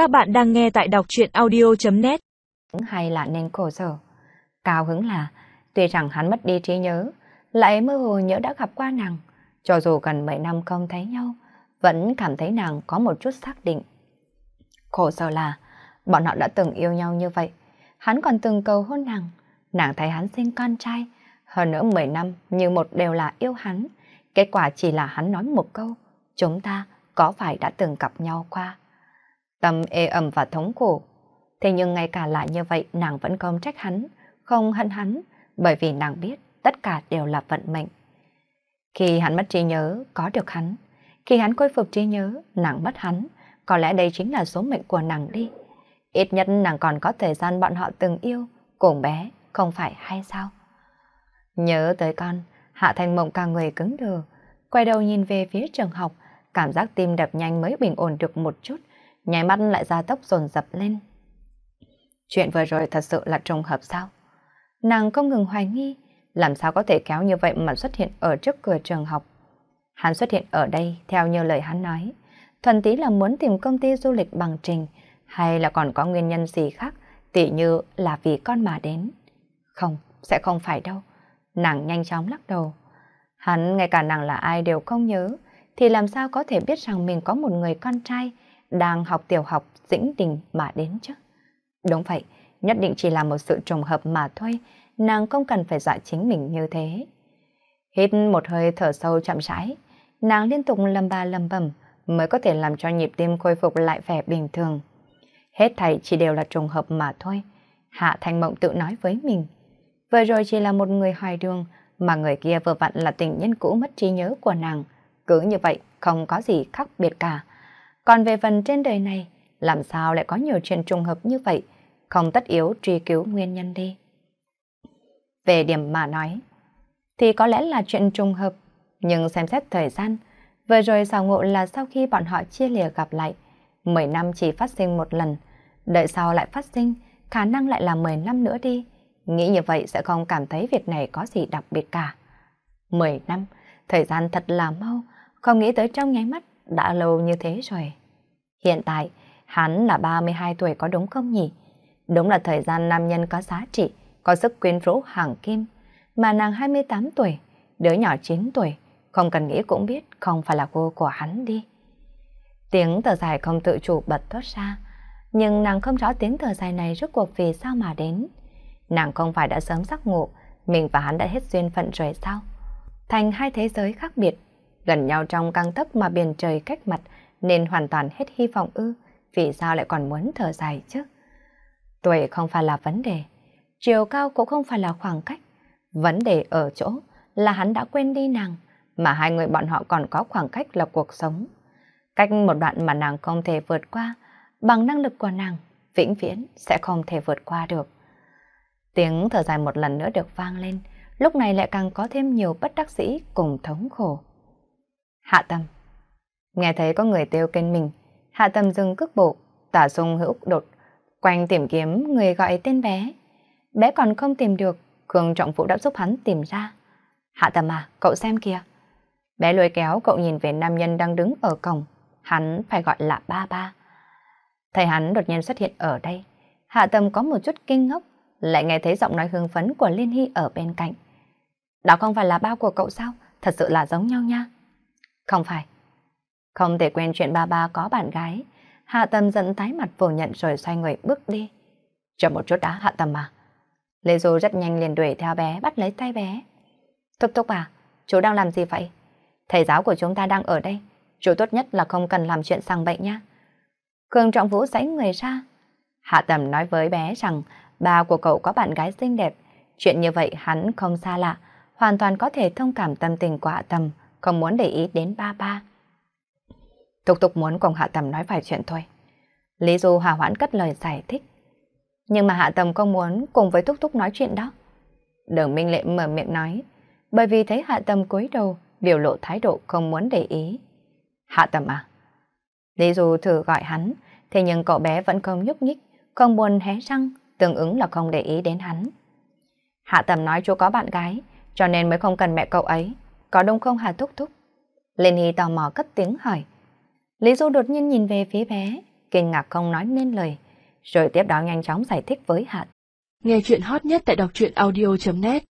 Các bạn đang nghe tại đọc truyện audio.net Hay là nên khổ sở. Cao hứng là, tuy rằng hắn mất đi trí nhớ, lại mơ hồ nhớ đã gặp qua nàng. Cho dù gần mấy năm không thấy nhau, vẫn cảm thấy nàng có một chút xác định. Khổ sở là, bọn họ đã từng yêu nhau như vậy. Hắn còn từng cầu hôn nàng. Nàng thấy hắn sinh con trai. Hơn nữa 10 năm như một đều là yêu hắn. Kết quả chỉ là hắn nói một câu. Chúng ta có phải đã từng gặp nhau qua? Tâm ê ẩm và thống khổ. Thế nhưng ngay cả lại như vậy nàng vẫn không trách hắn, không hận hắn, bởi vì nàng biết tất cả đều là vận mệnh. Khi hắn mất trí nhớ, có được hắn. Khi hắn khôi phục trí nhớ, nàng mất hắn. Có lẽ đây chính là số mệnh của nàng đi. Ít nhất nàng còn có thời gian bọn họ từng yêu, cùng bé, không phải hay sao? Nhớ tới con, Hạ Thanh Mộng cả người cứng đờ, quay đầu nhìn về phía trường học, cảm giác tim đập nhanh mới bình ổn được một chút, nháy mắt lại ra tốc dồn dập lên. Chuyện vừa rồi thật sự là trùng hợp sao? Nàng không ngừng hoài nghi, làm sao có thể kéo như vậy mà xuất hiện ở trước cửa trường học. Hắn xuất hiện ở đây theo như lời hắn nói, thuần tí là muốn tìm công ty du lịch bằng trình, hay là còn có nguyên nhân gì khác, tỉ như là vì con mà đến. Không, sẽ không phải đâu. Nàng nhanh chóng lắc đầu. Hắn ngay cả nàng là ai đều không nhớ, thì làm sao có thể biết rằng mình có một người con trai đang học tiểu học dĩnh đình mà đến chứ? Đúng vậy, nhất định chỉ là một sự trùng hợp mà thôi, nàng không cần phải dọa chính mình như thế. Hít một hơi thở sâu chậm rãi, nàng liên tục lầm ba lầm bầm mới có thể làm cho nhịp tim khôi phục lại vẻ bình thường. Hết thảy chỉ đều là trùng hợp mà thôi. Hạ Thanh Mộng tự nói với mình. Vừa rồi chỉ là một người hoài đường, mà người kia vừa vặn là tình nhân cũ mất trí nhớ của nàng. Cứ như vậy, không có gì khác biệt cả. Còn về phần trên đời này, làm sao lại có nhiều chuyện trùng hợp như vậy, không tất yếu truy cứu nguyên nhân đi. Về điểm mà nói, thì có lẽ là chuyện trùng hợp, nhưng xem xét thời gian, vừa rồi xào ngộ là sau khi bọn họ chia lìa gặp lại, 10 năm chỉ phát sinh một lần, đợi sau lại phát sinh, khả năng lại là 10 năm nữa đi. Nghĩ như vậy sẽ không cảm thấy việc này có gì đặc biệt cả. 10 năm, thời gian thật là mau, không nghĩ tới trong nháy mắt đã lâu như thế rồi. Hiện tại, hắn là 32 tuổi có đúng không nhỉ? Đúng là thời gian nam nhân có giá trị, có sức quyến rũ hàng kim. Mà nàng 28 tuổi, đứa nhỏ 9 tuổi, không cần nghĩ cũng biết không phải là cô của hắn đi. Tiếng thở dài không tự chủ bật thoát ra, nhưng nàng không rõ tiếng thở dài này rốt cuộc vì sao mà đến. Nàng không phải đã sớm giác ngộ, mình và hắn đã hết duyên phận rồi sao? Thành hai thế giới khác biệt, gần nhau trong căng tấc mà biển trời cách mặt nên hoàn toàn hết hy vọng ư, vì sao lại còn muốn thở dài chứ? Tuổi không phải là vấn đề, chiều cao cũng không phải là khoảng cách. Vấn đề ở chỗ là hắn đã quên đi nàng, mà hai người bọn họ còn có khoảng cách là cuộc sống. Cách một đoạn mà nàng không thể vượt qua, bằng năng lực của nàng, vĩnh viễn sẽ không thể vượt qua được. Tiếng thở dài một lần nữa được vang lên, lúc này lại càng có thêm nhiều bất đắc dĩ cùng thống khổ. Hạ tâm. Nghe thấy có người kêu kênh mình, hạ tâm dừng cước bộ, tả sung hữu đột, quanh tìm kiếm người gọi tên bé. Bé còn không tìm được, Khương Trọng Vũ đã giúp hắn tìm ra. Hạ tâm à, cậu xem kìa. Bé lôi kéo cậu nhìn về nam nhân đang đứng ở cổng, hắn phải gọi là ba ba. Thầy hắn đột nhiên xuất hiện ở đây, hạ tâm có một chút kinh ngốc, lại nghe thấy giọng nói hưng phấn của Liên Hy ở bên cạnh. Đó không phải là ba của cậu sao? Thật sự là giống nhau nha. Không phải. Không thể quên chuyện ba ba có bạn gái. Hạ Tâm giận tái mặt phủ nhận rồi xoay người bước đi. Chờ một chút đã Hạ Tâm à. Lê Du rất nhanh liền đuổi theo bé bắt lấy tay bé. Thúc thúc à, chú đang làm gì vậy? Thầy giáo của chúng ta đang ở đây. Chú tốt nhất là không cần làm chuyện sang bệnh nha. Cường Trọng Vũ giãy người ra. Hạ Tầm nói với bé rằng ba của cậu có bạn gái xinh đẹp. Chuyện như vậy hắn không xa lạ, hoàn toàn có thể thông cảm tâm tình của Hạ Tầm, không muốn để ý đến ba ba. Thúc thúc muốn cùng Hạ Tầm nói vài chuyện thôi. Lý Du hòa hoãn cất lời giải thích. Nhưng mà Hạ Tầm không muốn cùng với Thúc Thúc nói chuyện đó. Đường Minh Lệ mở miệng nói, bởi vì thấy Hạ Tầm cúi đầu, biểu lộ thái độ không muốn để ý. Hạ Tầm à? Lý Du thử gọi hắn, thế nhưng cậu bé vẫn không nhúc nhích, không buồn hé răng, tương ứng là không để ý đến hắn. Hạ Tầm nói chú có bạn gái, cho nên mới không cần mẹ cậu ấy. Có đúng không Hà Thúc Thúc? Lên Hy tò mò cất tiếng hỏi. Lý Du đột nhiên nhìn về phía bé, kinh ngạc không nói nên lời, rồi tiếp đó nhanh chóng giải thích với Hạ. Nghe chuyện hot nhất tại đọc truyện audio.net